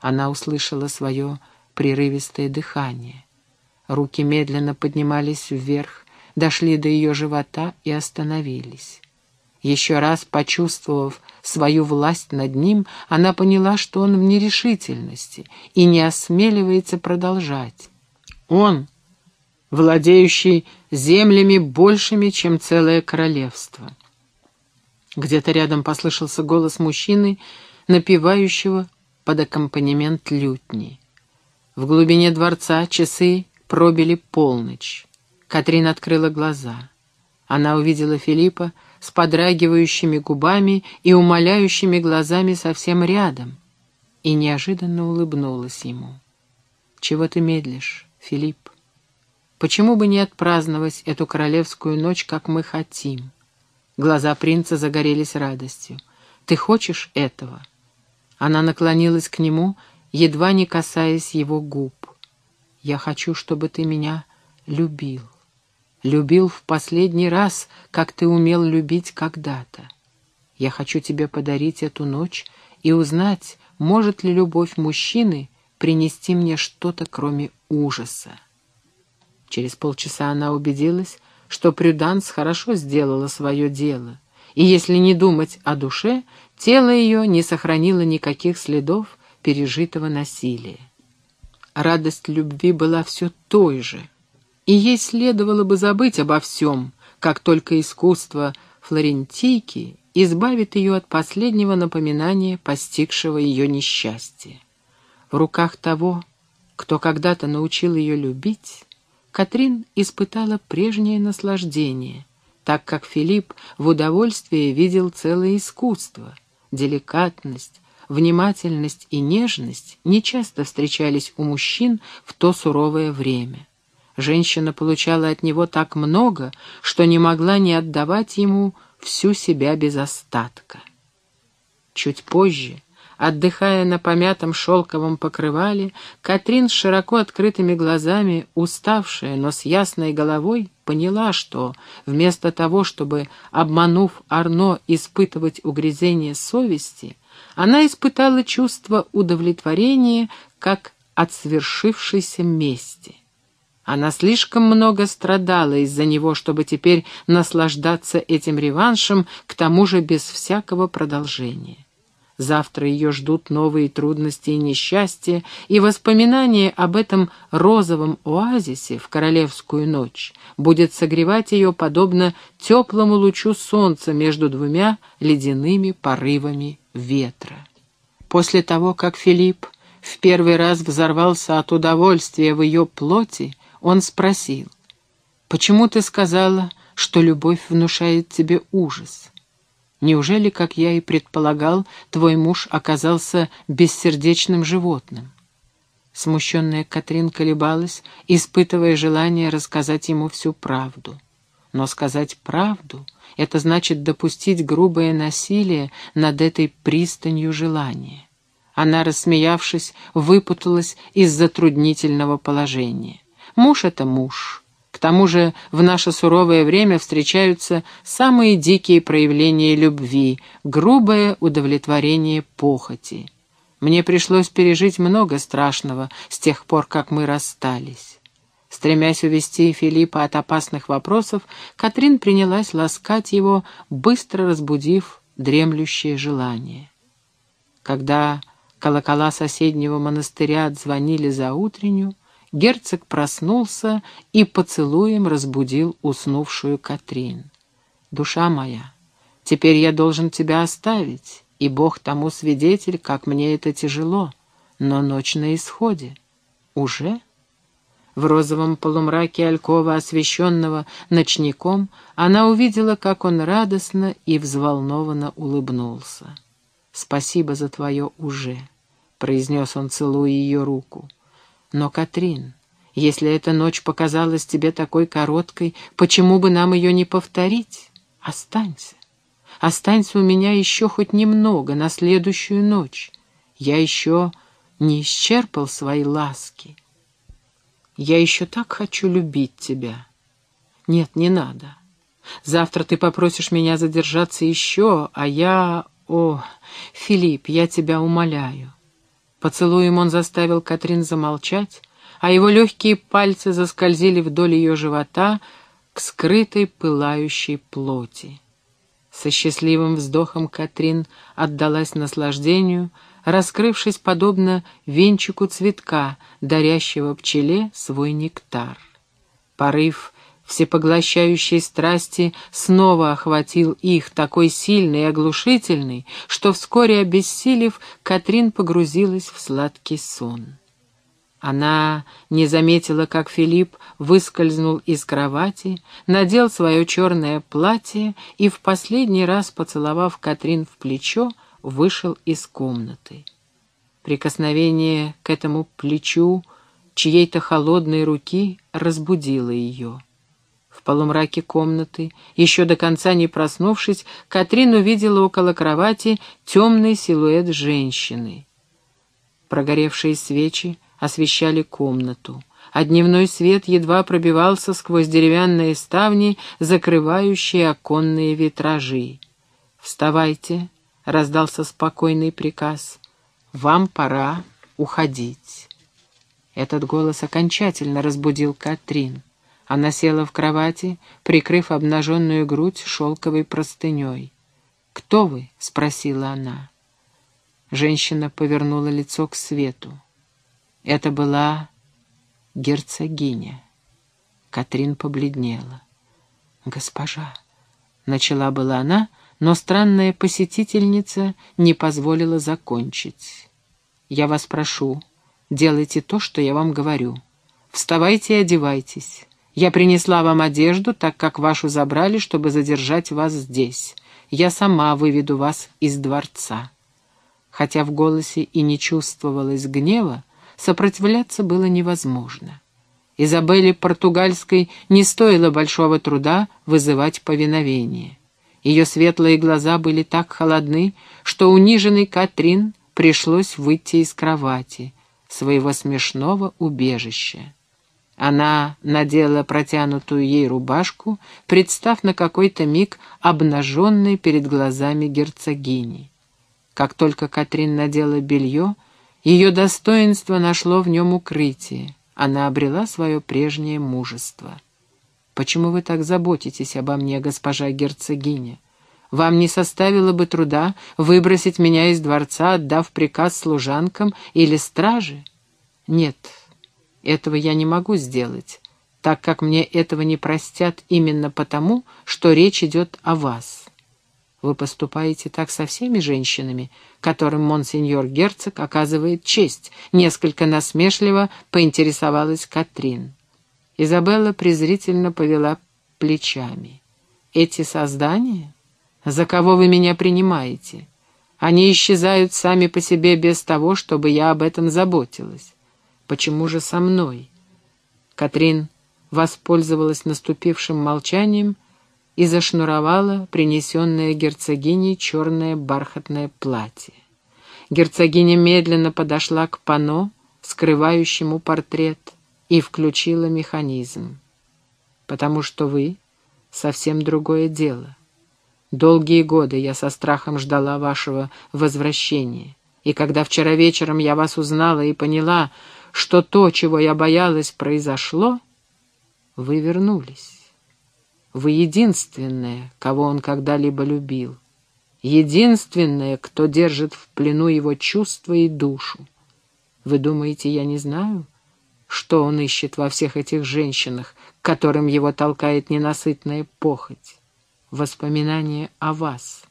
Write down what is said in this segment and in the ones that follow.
Она услышала свое прерывистое дыхание. Руки медленно поднимались вверх, дошли до ее живота и остановились. Еще раз почувствовав свою власть над ним, она поняла, что он в нерешительности и не осмеливается продолжать. Он, владеющий землями большими, чем целое королевство. Где-то рядом послышался голос мужчины, напевающего под аккомпанемент лютни. В глубине дворца часы пробили полночь. Катрин открыла глаза. Она увидела Филиппа с подрагивающими губами и умоляющими глазами совсем рядом и неожиданно улыбнулась ему. «Чего ты медлишь, Филипп? Почему бы не отпраздновать эту королевскую ночь, как мы хотим?» Глаза принца загорелись радостью. «Ты хочешь этого?» Она наклонилась к нему, едва не касаясь его губ. «Я хочу, чтобы ты меня любил» любил в последний раз, как ты умел любить когда-то. Я хочу тебе подарить эту ночь и узнать, может ли любовь мужчины принести мне что-то, кроме ужаса. Через полчаса она убедилась, что Прюданс хорошо сделала свое дело, и если не думать о душе, тело ее не сохранило никаких следов пережитого насилия. Радость любви была все той же — и ей следовало бы забыть обо всем, как только искусство флорентийки избавит ее от последнего напоминания постигшего ее несчастья. В руках того, кто когда-то научил ее любить, Катрин испытала прежнее наслаждение, так как Филипп в удовольствии видел целое искусство, деликатность, внимательность и нежность нечасто встречались у мужчин в то суровое время. Женщина получала от него так много, что не могла не отдавать ему всю себя без остатка. Чуть позже, отдыхая на помятом шелковом покрывале, Катрин с широко открытыми глазами, уставшая, но с ясной головой, поняла, что вместо того, чтобы, обманув Арно, испытывать угрызение совести, она испытала чувство удовлетворения, как от свершившейся мести. Она слишком много страдала из-за него, чтобы теперь наслаждаться этим реваншем, к тому же без всякого продолжения. Завтра ее ждут новые трудности и несчастья, и воспоминание об этом розовом оазисе в королевскую ночь будет согревать ее подобно теплому лучу солнца между двумя ледяными порывами ветра. После того, как Филипп в первый раз взорвался от удовольствия в ее плоти, он спросил, «Почему ты сказала, что любовь внушает тебе ужас? Неужели, как я и предполагал, твой муж оказался бессердечным животным?» Смущенная Катрин колебалась, испытывая желание рассказать ему всю правду. Но сказать правду — это значит допустить грубое насилие над этой пристанью желания. Она, рассмеявшись, выпуталась из затруднительного положения. Муж — это муж. К тому же в наше суровое время встречаются самые дикие проявления любви, грубое удовлетворение похоти. Мне пришлось пережить много страшного с тех пор, как мы расстались. Стремясь увести Филиппа от опасных вопросов, Катрин принялась ласкать его, быстро разбудив дремлющее желание. Когда колокола соседнего монастыря отзвонили за утренню, герцог проснулся и поцелуем разбудил уснувшую Катрин. «Душа моя, теперь я должен тебя оставить, и Бог тому свидетель, как мне это тяжело, но ночь на исходе. Уже?» В розовом полумраке Алькова, освещенного ночником, она увидела, как он радостно и взволнованно улыбнулся. «Спасибо за твое «уже», — произнес он, целуя ее руку. Но, Катрин, если эта ночь показалась тебе такой короткой, почему бы нам ее не повторить? Останься. Останься у меня еще хоть немного на следующую ночь. Я еще не исчерпал свои ласки. Я еще так хочу любить тебя. Нет, не надо. Завтра ты попросишь меня задержаться еще, а я... О, Филипп, я тебя умоляю. Поцелуем он заставил Катрин замолчать, а его легкие пальцы заскользили вдоль ее живота к скрытой пылающей плоти. Со счастливым вздохом Катрин отдалась наслаждению, раскрывшись подобно венчику цветка, дарящего пчеле свой нектар. Порыв всепоглощающей страсти снова охватил их, такой сильный и оглушительный, что вскоре, обессилев, Катрин погрузилась в сладкий сон. Она не заметила, как Филипп выскользнул из кровати, надел свое черное платье и, в последний раз поцеловав Катрин в плечо, вышел из комнаты. Прикосновение к этому плечу чьей-то холодной руки разбудило ее. В полумраке комнаты, еще до конца не проснувшись, Катрин увидела около кровати темный силуэт женщины. Прогоревшие свечи освещали комнату, а дневной свет едва пробивался сквозь деревянные ставни, закрывающие оконные витражи. «Вставайте», — раздался спокойный приказ, — «вам пора уходить». Этот голос окончательно разбудил Катрин. Она села в кровати, прикрыв обнаженную грудь шелковой простыней. «Кто вы?» — спросила она. Женщина повернула лицо к свету. Это была герцогиня. Катрин побледнела. «Госпожа», — начала была она, но странная посетительница не позволила закончить. «Я вас прошу, делайте то, что я вам говорю. Вставайте и одевайтесь. Я принесла вам одежду, так как вашу забрали, чтобы задержать вас здесь. Я сама выведу вас из дворца». Хотя в голосе и не чувствовалось гнева, сопротивляться было невозможно. Изабелле Португальской не стоило большого труда вызывать повиновение. Ее светлые глаза были так холодны, что униженный Катрин пришлось выйти из кровати, своего смешного убежища. Она надела протянутую ей рубашку, представ на какой-то миг обнаженной перед глазами герцогини. Как только Катрин надела белье, ее достоинство нашло в нем укрытие. Она обрела свое прежнее мужество. «Почему вы так заботитесь обо мне, госпожа герцогиня? Вам не составило бы труда выбросить меня из дворца, отдав приказ служанкам или страже?» «Нет, этого я не могу сделать, так как мне этого не простят именно потому, что речь идет о вас. Вы поступаете так со всеми женщинами, которым монсеньор герцог оказывает честь, несколько насмешливо поинтересовалась Катрин. Изабелла презрительно повела плечами. «Эти создания? За кого вы меня принимаете? Они исчезают сами по себе без того, чтобы я об этом заботилась. Почему же со мной? Катрин воспользовалась наступившим молчанием и зашнуровала принесенное герцогиней черное бархатное платье. Герцогиня медленно подошла к пано, скрывающему портрет, и включила механизм. «Потому что вы — совсем другое дело. Долгие годы я со страхом ждала вашего возвращения, и когда вчера вечером я вас узнала и поняла, что то, чего я боялась, произошло, вы вернулись. Вы единственная, кого он когда-либо любил. Единственная, кто держит в плену его чувства и душу. Вы думаете, я не знаю, что он ищет во всех этих женщинах, которым его толкает ненасытная похоть? Воспоминания о вас,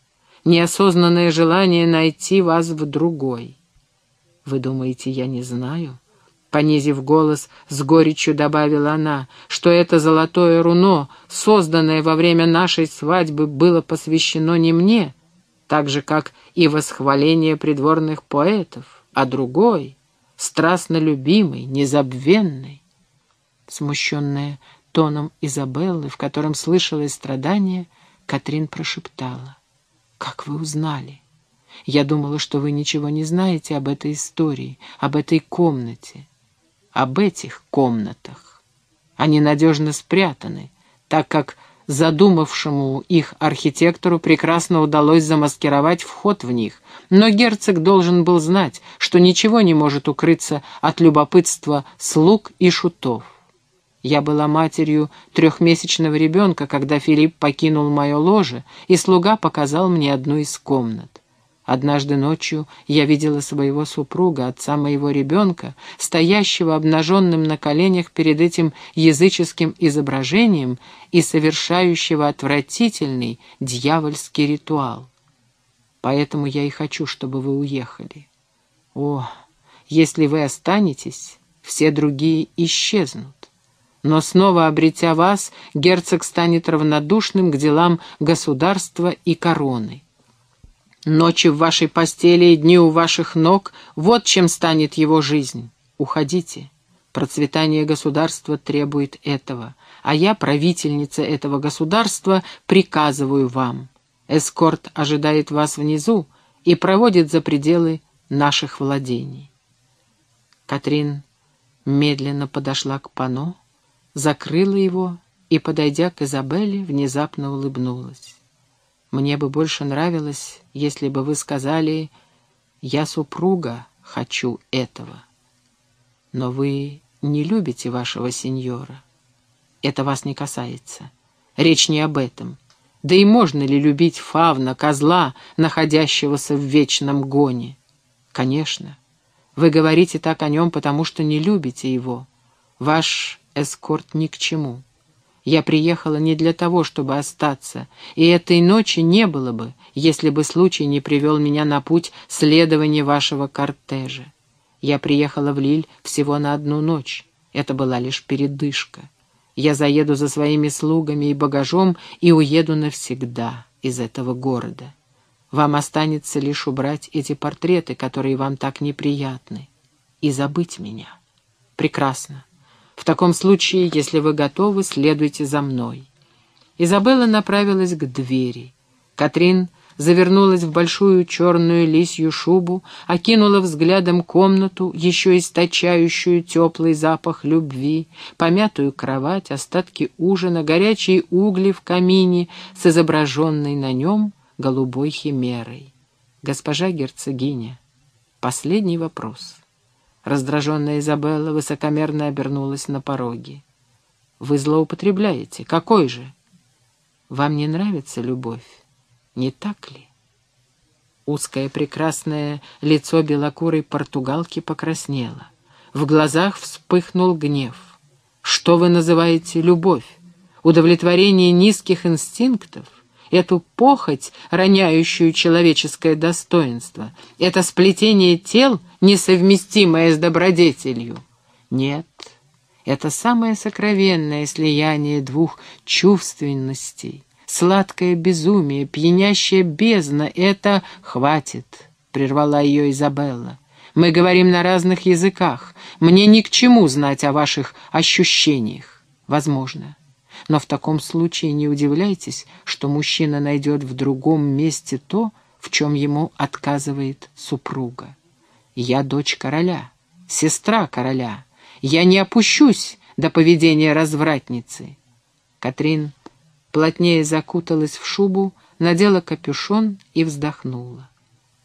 неосознанное желание найти вас в другой. Вы думаете, я не знаю? Понизив голос, с горечью добавила она, что это золотое руно, созданное во время нашей свадьбы, было посвящено не мне, так же, как и восхваление придворных поэтов, а другой, страстно любимый, незабвенный. Смущенная тоном Изабеллы, в котором слышалось страдание, Катрин прошептала. «Как вы узнали? Я думала, что вы ничего не знаете об этой истории, об этой комнате» об этих комнатах. Они надежно спрятаны, так как задумавшему их архитектору прекрасно удалось замаскировать вход в них, но герцог должен был знать, что ничего не может укрыться от любопытства слуг и шутов. Я была матерью трехмесячного ребенка, когда Филипп покинул мое ложе, и слуга показал мне одну из комнат. Однажды ночью я видела своего супруга, отца моего ребенка, стоящего обнаженным на коленях перед этим языческим изображением и совершающего отвратительный дьявольский ритуал. Поэтому я и хочу, чтобы вы уехали. О, если вы останетесь, все другие исчезнут. Но снова обретя вас, герцог станет равнодушным к делам государства и короны. Ночи в вашей постели и дни у ваших ног — вот чем станет его жизнь. Уходите. Процветание государства требует этого, а я, правительница этого государства, приказываю вам. Эскорт ожидает вас внизу и проводит за пределы наших владений. Катрин медленно подошла к пано, закрыла его и, подойдя к Изабелле, внезапно улыбнулась. Мне бы больше нравилось, если бы вы сказали «Я супруга, хочу этого». Но вы не любите вашего сеньора. Это вас не касается. Речь не об этом. Да и можно ли любить фавна, козла, находящегося в вечном гоне? Конечно. Вы говорите так о нем, потому что не любите его. Ваш эскорт ни к чему. Я приехала не для того, чтобы остаться, и этой ночи не было бы, если бы случай не привел меня на путь следования вашего кортежа. Я приехала в Лиль всего на одну ночь. Это была лишь передышка. Я заеду за своими слугами и багажом и уеду навсегда из этого города. Вам останется лишь убрать эти портреты, которые вам так неприятны, и забыть меня. Прекрасно. В таком случае, если вы готовы, следуйте за мной». Изабелла направилась к двери. Катрин завернулась в большую черную лисью шубу, окинула взглядом комнату, еще источающую теплый запах любви, помятую кровать, остатки ужина, горячие угли в камине с изображенной на нем голубой химерой. «Госпожа герцогиня, последний вопрос». Раздраженная Изабелла высокомерно обернулась на пороге. «Вы злоупотребляете. Какой же?» «Вам не нравится любовь, не так ли?» Узкое прекрасное лицо белокурой португалки покраснело. В глазах вспыхнул гнев. «Что вы называете любовь? Удовлетворение низких инстинктов? Эту похоть, роняющую человеческое достоинство, это сплетение тел, несовместимое с добродетелью. Нет, это самое сокровенное слияние двух чувственностей, сладкое безумие, пьянящая бездна — это «хватит», — прервала ее Изабелла. «Мы говорим на разных языках. Мне ни к чему знать о ваших ощущениях. Возможно, но в таком случае не удивляйтесь, что мужчина найдет в другом месте то, в чем ему отказывает супруга. Я дочь короля, сестра короля. Я не опущусь до поведения развратницы. Катрин плотнее закуталась в шубу, надела капюшон и вздохнула.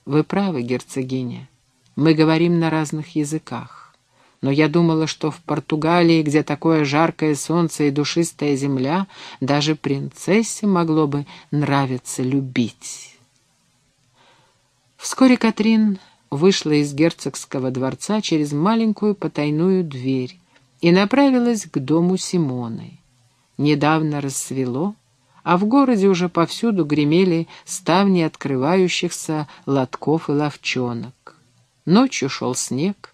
«Вы правы, герцогиня. Мы говорим на разных языках но я думала, что в Португалии, где такое жаркое солнце и душистая земля, даже принцессе могло бы нравиться любить. Вскоре Катрин вышла из герцогского дворца через маленькую потайную дверь и направилась к дому Симоны. Недавно рассвело, а в городе уже повсюду гремели ставни открывающихся лотков и ловчонок. Ночью шел снег,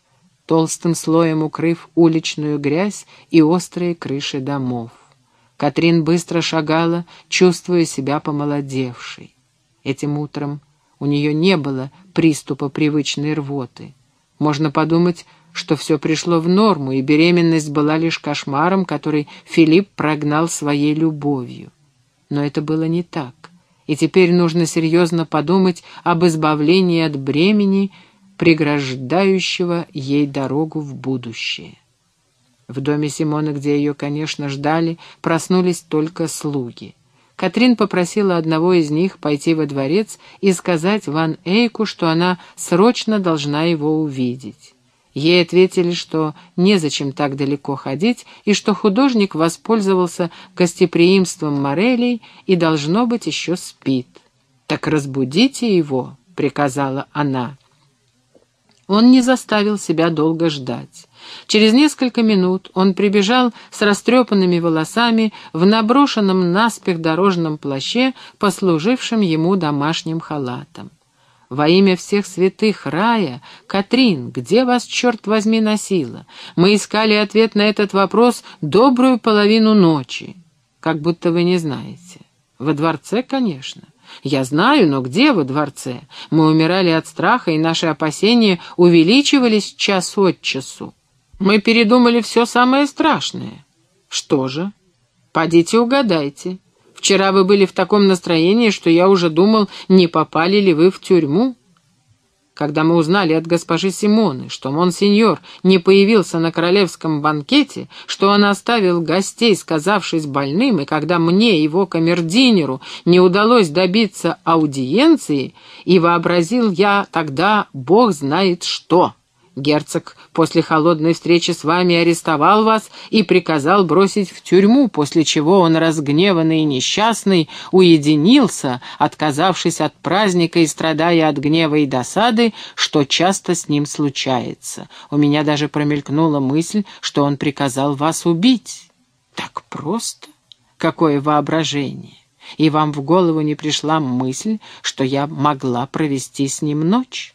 толстым слоем укрыв уличную грязь и острые крыши домов. Катрин быстро шагала, чувствуя себя помолодевшей. Этим утром у нее не было приступа привычной рвоты. Можно подумать, что все пришло в норму, и беременность была лишь кошмаром, который Филипп прогнал своей любовью. Но это было не так, и теперь нужно серьезно подумать об избавлении от бремени, преграждающего ей дорогу в будущее. В доме Симона, где ее, конечно, ждали, проснулись только слуги. Катрин попросила одного из них пойти во дворец и сказать Ван Эйку, что она срочно должна его увидеть. Ей ответили, что незачем так далеко ходить и что художник воспользовался гостеприимством Морелей и, должно быть, еще спит. «Так разбудите его», — приказала она. Он не заставил себя долго ждать. Через несколько минут он прибежал с растрепанными волосами в наброшенном наспех дорожном плаще, послужившем ему домашним халатом. Во имя всех святых рая, Катрин, где вас, черт возьми, носила? Мы искали ответ на этот вопрос добрую половину ночи. Как будто вы не знаете. Во дворце, конечно. Я знаю, но где во дворце? Мы умирали от страха, и наши опасения увеличивались час от часу. Мы передумали все самое страшное. Что же? Подите угадайте. Вчера вы были в таком настроении, что я уже думал, не попали ли вы в тюрьму. Когда мы узнали от госпожи Симоны, что монсеньор не появился на королевском банкете, что он оставил гостей, сказавшись больным, и когда мне, его камердинеру, не удалось добиться аудиенции, и вообразил я тогда бог знает что». Герцог после холодной встречи с вами арестовал вас и приказал бросить в тюрьму, после чего он, разгневанный и несчастный, уединился, отказавшись от праздника и страдая от гнева и досады, что часто с ним случается. У меня даже промелькнула мысль, что он приказал вас убить. Так просто? Какое воображение! И вам в голову не пришла мысль, что я могла провести с ним ночь?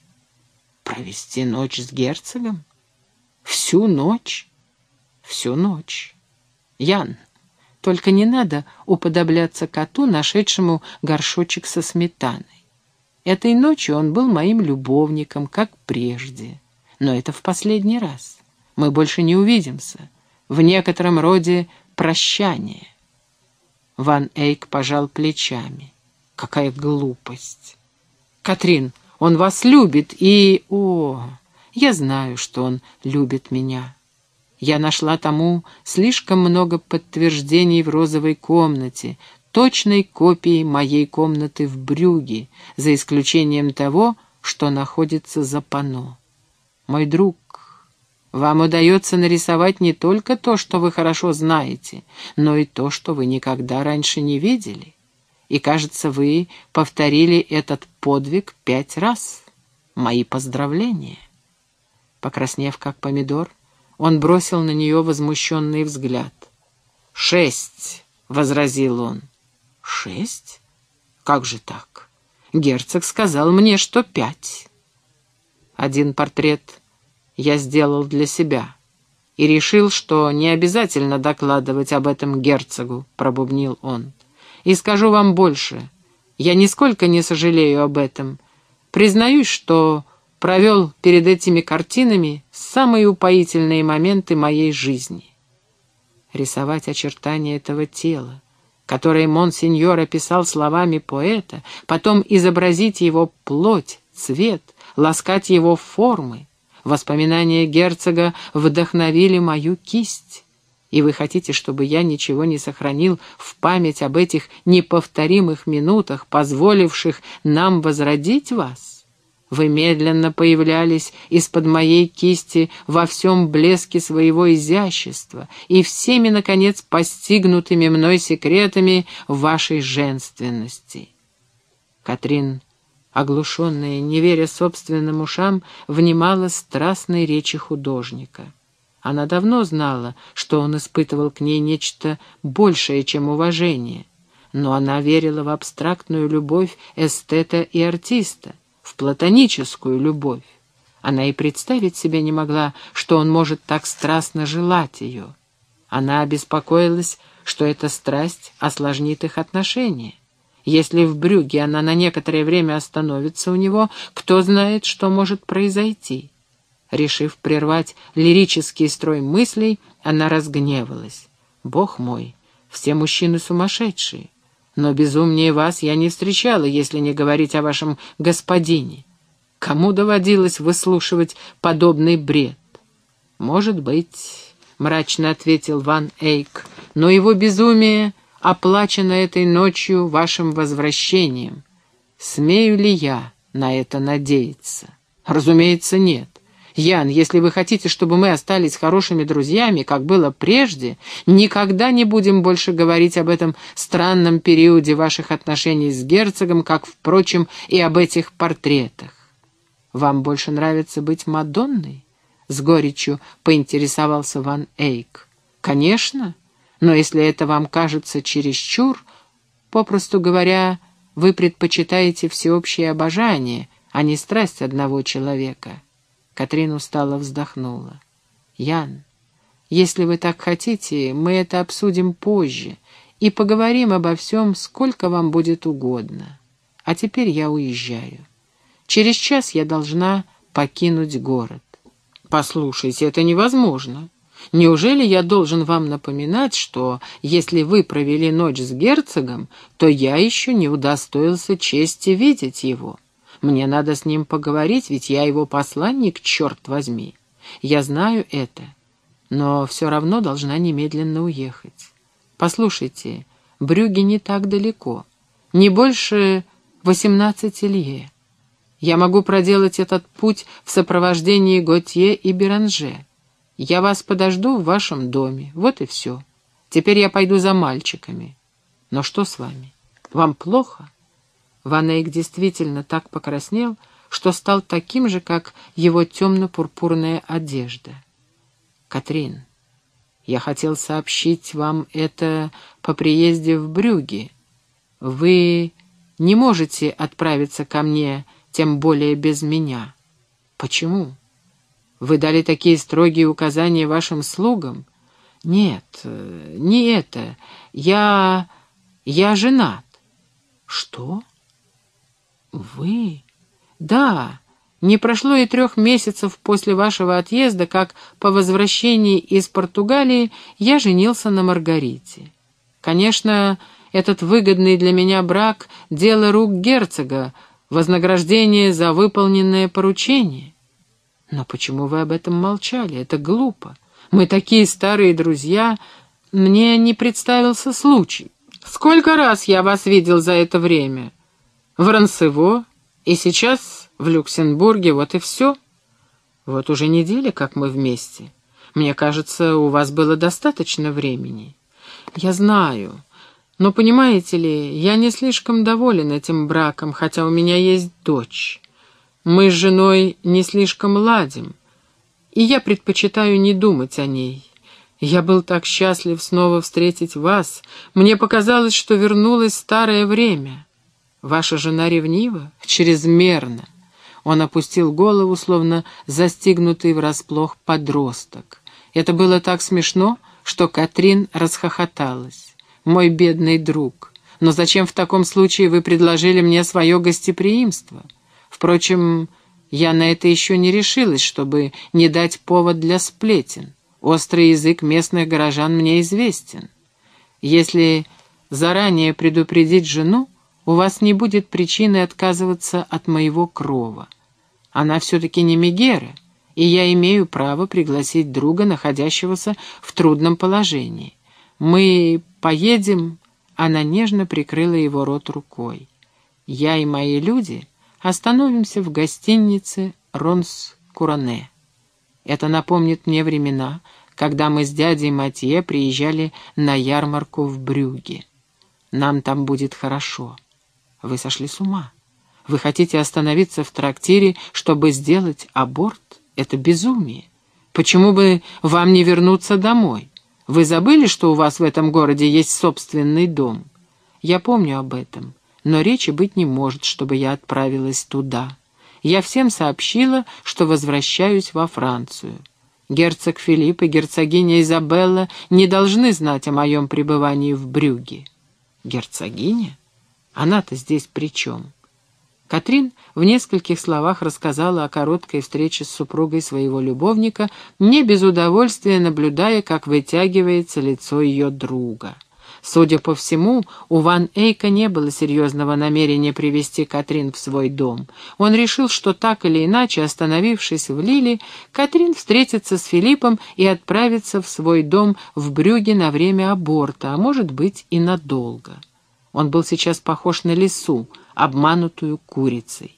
Провести ночь с герцогом? Всю ночь? Всю ночь. Ян, только не надо уподобляться коту, нашедшему горшочек со сметаной. Этой ночью он был моим любовником, как прежде. Но это в последний раз. Мы больше не увидимся. В некотором роде прощание. Ван Эйк пожал плечами. Какая глупость. Катрин, он вас любит и... О, я знаю, что он любит меня. Я нашла тому слишком много подтверждений в розовой комнате, точной копией моей комнаты в Брюге, за исключением того, что находится за пано. Мой друг, вам удается нарисовать не только то, что вы хорошо знаете, но и то, что вы никогда раньше не видели и, кажется, вы повторили этот подвиг пять раз. Мои поздравления». Покраснев, как помидор, он бросил на нее возмущенный взгляд. «Шесть!» — возразил он. «Шесть? Как же так? Герцог сказал мне, что пять». Один портрет я сделал для себя и решил, что не обязательно докладывать об этом герцогу, — пробубнил он. И скажу вам больше. Я нисколько не сожалею об этом. Признаюсь, что провел перед этими картинами самые упоительные моменты моей жизни. Рисовать очертания этого тела, которое монсеньор описал словами поэта, потом изобразить его плоть, цвет, ласкать его формы. Воспоминания герцога вдохновили мою кисть. И вы хотите, чтобы я ничего не сохранил в память об этих неповторимых минутах, позволивших нам возродить вас? Вы медленно появлялись из-под моей кисти во всем блеске своего изящества и всеми, наконец, постигнутыми мной секретами вашей женственности. Катрин, оглушенная, не веря собственным ушам, внимала страстной речи художника. Она давно знала, что он испытывал к ней нечто большее, чем уважение, но она верила в абстрактную любовь эстета и артиста, в платоническую любовь. Она и представить себе не могла, что он может так страстно желать ее. Она обеспокоилась, что эта страсть осложнит их отношения. Если в Брюге она на некоторое время остановится у него, кто знает, что может произойти. Решив прервать лирический строй мыслей, она разгневалась. «Бог мой, все мужчины сумасшедшие, но безумнее вас я не встречала, если не говорить о вашем господине. Кому доводилось выслушивать подобный бред?» «Может быть», — мрачно ответил Ван Эйк, — «но его безумие оплачено этой ночью вашим возвращением. Смею ли я на это надеяться? Разумеется, нет. Ян, если вы хотите, чтобы мы остались хорошими друзьями, как было прежде, никогда не будем больше говорить об этом странном периоде ваших отношений с герцогом, как, впрочем, и об этих портретах. Вам больше нравится быть Мадонной? С горечью поинтересовался Ван Эйк. Конечно, но если это вам кажется чересчур, попросту говоря, вы предпочитаете всеобщее обожание, а не страсть одного человека. Катрин устало вздохнула. «Ян, если вы так хотите, мы это обсудим позже и поговорим обо всем, сколько вам будет угодно. А теперь я уезжаю. Через час я должна покинуть город». «Послушайте, это невозможно. Неужели я должен вам напоминать, что если вы провели ночь с герцогом, то я еще не удостоился чести видеть его?» Мне надо с ним поговорить, ведь я его посланник, черт возьми. Я знаю это, но все равно должна немедленно уехать. Послушайте, Брюги не так далеко, не больше восемнадцати лье. Я могу проделать этот путь в сопровождении Готье и Беранже. Я вас подожду в вашем доме, вот и все. Теперь я пойду за мальчиками. Но что с вами? Вам плохо?» Ванейк действительно так покраснел, что стал таким же, как его темно-пурпурная одежда. «Катрин, я хотел сообщить вам это по приезде в Брюги. Вы не можете отправиться ко мне, тем более без меня. Почему? Вы дали такие строгие указания вашим слугам? Нет, не это. Я... я женат». «Что?» «Вы?» «Да, не прошло и трех месяцев после вашего отъезда, как по возвращении из Португалии я женился на Маргарите. Конечно, этот выгодный для меня брак — дело рук герцога, вознаграждение за выполненное поручение. Но почему вы об этом молчали? Это глупо. Мы такие старые друзья, мне не представился случай. Сколько раз я вас видел за это время?» В Ранцево и сейчас в Люксембурге, вот и все. Вот уже неделя, как мы вместе. Мне кажется, у вас было достаточно времени. Я знаю, но, понимаете ли, я не слишком доволен этим браком, хотя у меня есть дочь. Мы с женой не слишком ладим, и я предпочитаю не думать о ней. Я был так счастлив снова встретить вас. Мне показалось, что вернулось старое время». Ваша жена ревнива? Чрезмерно. Он опустил голову, словно застигнутый врасплох подросток. Это было так смешно, что Катрин расхохоталась. «Мой бедный друг, но зачем в таком случае вы предложили мне свое гостеприимство? Впрочем, я на это еще не решилась, чтобы не дать повод для сплетен. Острый язык местных горожан мне известен. Если заранее предупредить жену, у вас не будет причины отказываться от моего крова. Она все-таки не Мегера, и я имею право пригласить друга, находящегося в трудном положении. Мы поедем...» Она нежно прикрыла его рот рукой. «Я и мои люди остановимся в гостинице Ронс-Куране. Это напомнит мне времена, когда мы с дядей Матье приезжали на ярмарку в Брюге. Нам там будет хорошо». Вы сошли с ума. Вы хотите остановиться в трактире, чтобы сделать аборт? Это безумие. Почему бы вам не вернуться домой? Вы забыли, что у вас в этом городе есть собственный дом? Я помню об этом, но речи быть не может, чтобы я отправилась туда. Я всем сообщила, что возвращаюсь во Францию. Герцог Филипп и герцогиня Изабелла не должны знать о моем пребывании в Брюге. Герцогиня? Она-то здесь при чем? Катрин в нескольких словах рассказала о короткой встрече с супругой своего любовника, не без удовольствия наблюдая, как вытягивается лицо ее друга. Судя по всему, у Ван Эйка не было серьезного намерения привести Катрин в свой дом. Он решил, что так или иначе, остановившись в Лиле, Катрин встретится с Филиппом и отправится в свой дом в Брюге на время аборта, а может быть и надолго. Он был сейчас похож на лису, обманутую курицей.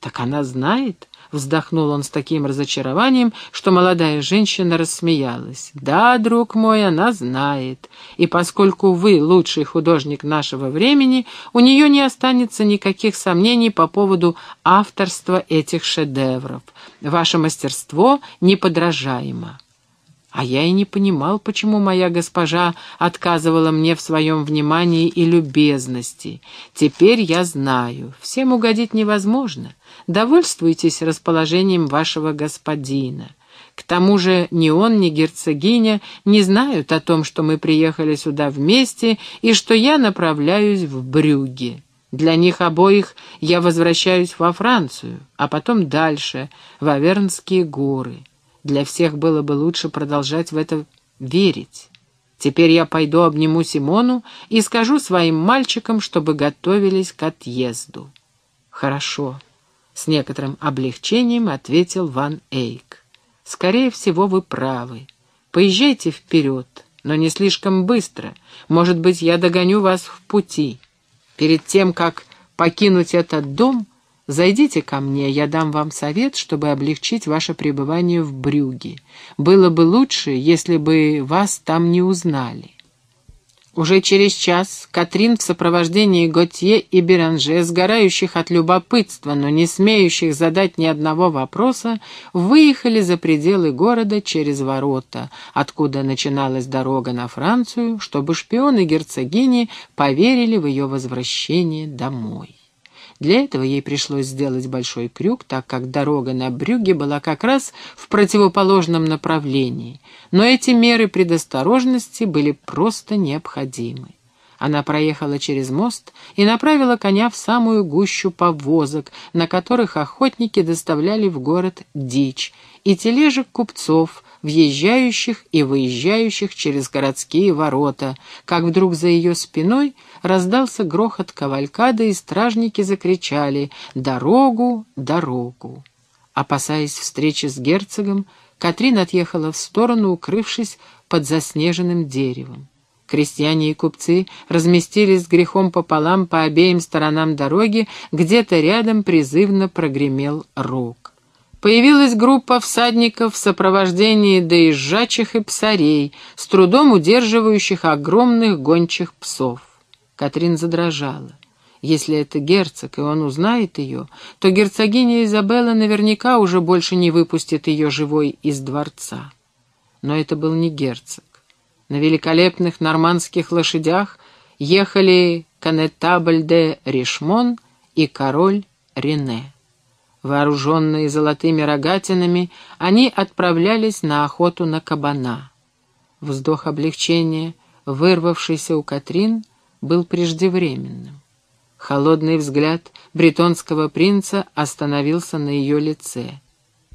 «Так она знает?» Вздохнул он с таким разочарованием, что молодая женщина рассмеялась. «Да, друг мой, она знает. И поскольку вы лучший художник нашего времени, у нее не останется никаких сомнений по поводу авторства этих шедевров. Ваше мастерство неподражаемо». А я и не понимал, почему моя госпожа отказывала мне в своем внимании и любезности. Теперь я знаю, всем угодить невозможно. Довольствуйтесь расположением вашего господина. К тому же ни он, ни герцогиня не знают о том, что мы приехали сюда вместе и что я направляюсь в Брюгге. Для них обоих я возвращаюсь во Францию, а потом дальше, в Авернские горы. Для всех было бы лучше продолжать в это верить. Теперь я пойду обниму Симону и скажу своим мальчикам, чтобы готовились к отъезду. Хорошо. С некоторым облегчением ответил Ван Эйк. Скорее всего, вы правы. Поезжайте вперед, но не слишком быстро. Может быть, я догоню вас в пути. Перед тем, как покинуть этот дом, Зайдите ко мне, я дам вам совет, чтобы облегчить ваше пребывание в Брюге. Было бы лучше, если бы вас там не узнали». Уже через час Катрин в сопровождении Готье и Беранже, сгорающих от любопытства, но не смеющих задать ни одного вопроса, выехали за пределы города через ворота, откуда начиналась дорога на Францию, чтобы шпионы герцогини поверили в ее возвращение домой. Для этого ей пришлось сделать большой крюк, так как дорога на Брюге была как раз в противоположном направлении. Но эти меры предосторожности были просто необходимы. Она проехала через мост и направила коня в самую гущу повозок, на которых охотники доставляли в город дичь, и тележек купцов, въезжающих и выезжающих через городские ворота, как вдруг за ее спиной раздался грохот кавалькады, и стражники закричали «Дорогу! Дорогу!». Опасаясь встречи с герцогом, Катрин отъехала в сторону, укрывшись под заснеженным деревом. Крестьяне и купцы разместились с грехом пополам по обеим сторонам дороги, где-то рядом призывно прогремел рог. Появилась группа всадников в сопровождении доезжачих и псарей, с трудом удерживающих огромных гончих псов. Катрин задрожала. Если это герцог, и он узнает ее, то герцогиня Изабелла наверняка уже больше не выпустит ее живой из дворца. Но это был не герцог. На великолепных нормандских лошадях ехали конетабль де Ришмон и король Рене. Вооруженные золотыми рогатинами, они отправлялись на охоту на кабана. Вздох облегчения, вырвавшийся у Катрин, был преждевременным. Холодный взгляд бретонского принца остановился на ее лице.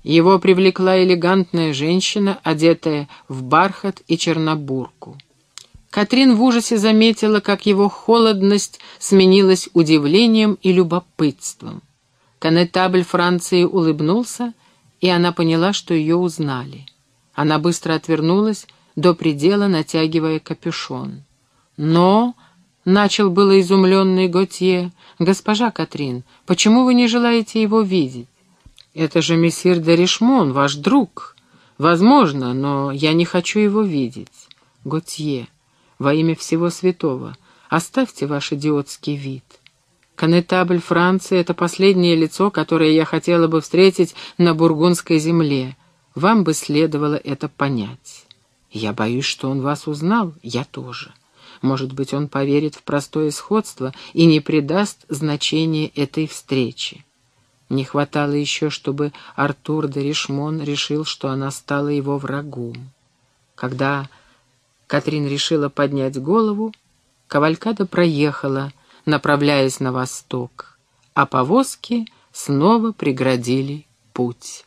Его привлекла элегантная женщина, одетая в бархат и чернобурку. Катрин в ужасе заметила, как его холодность сменилась удивлением и любопытством. Конетабль Франции улыбнулся, и она поняла, что ее узнали. Она быстро отвернулась, до предела натягивая капюшон. «Но...» — начал было изумленный Готье. «Госпожа Катрин, почему вы не желаете его видеть?» «Это же мессир де Ришмон, ваш друг. Возможно, но я не хочу его видеть. Готье, во имя всего святого, оставьте ваш идиотский вид». Конетабль Франции — это последнее лицо, которое я хотела бы встретить на бургундской земле. Вам бы следовало это понять. Я боюсь, что он вас узнал, я тоже. Может быть, он поверит в простое сходство и не придаст значения этой встрече. Не хватало еще, чтобы Артур де Ришмон решил, что она стала его врагом. Когда Катрин решила поднять голову, Кавалькада проехала — направляясь на восток, а повозки снова преградили путь.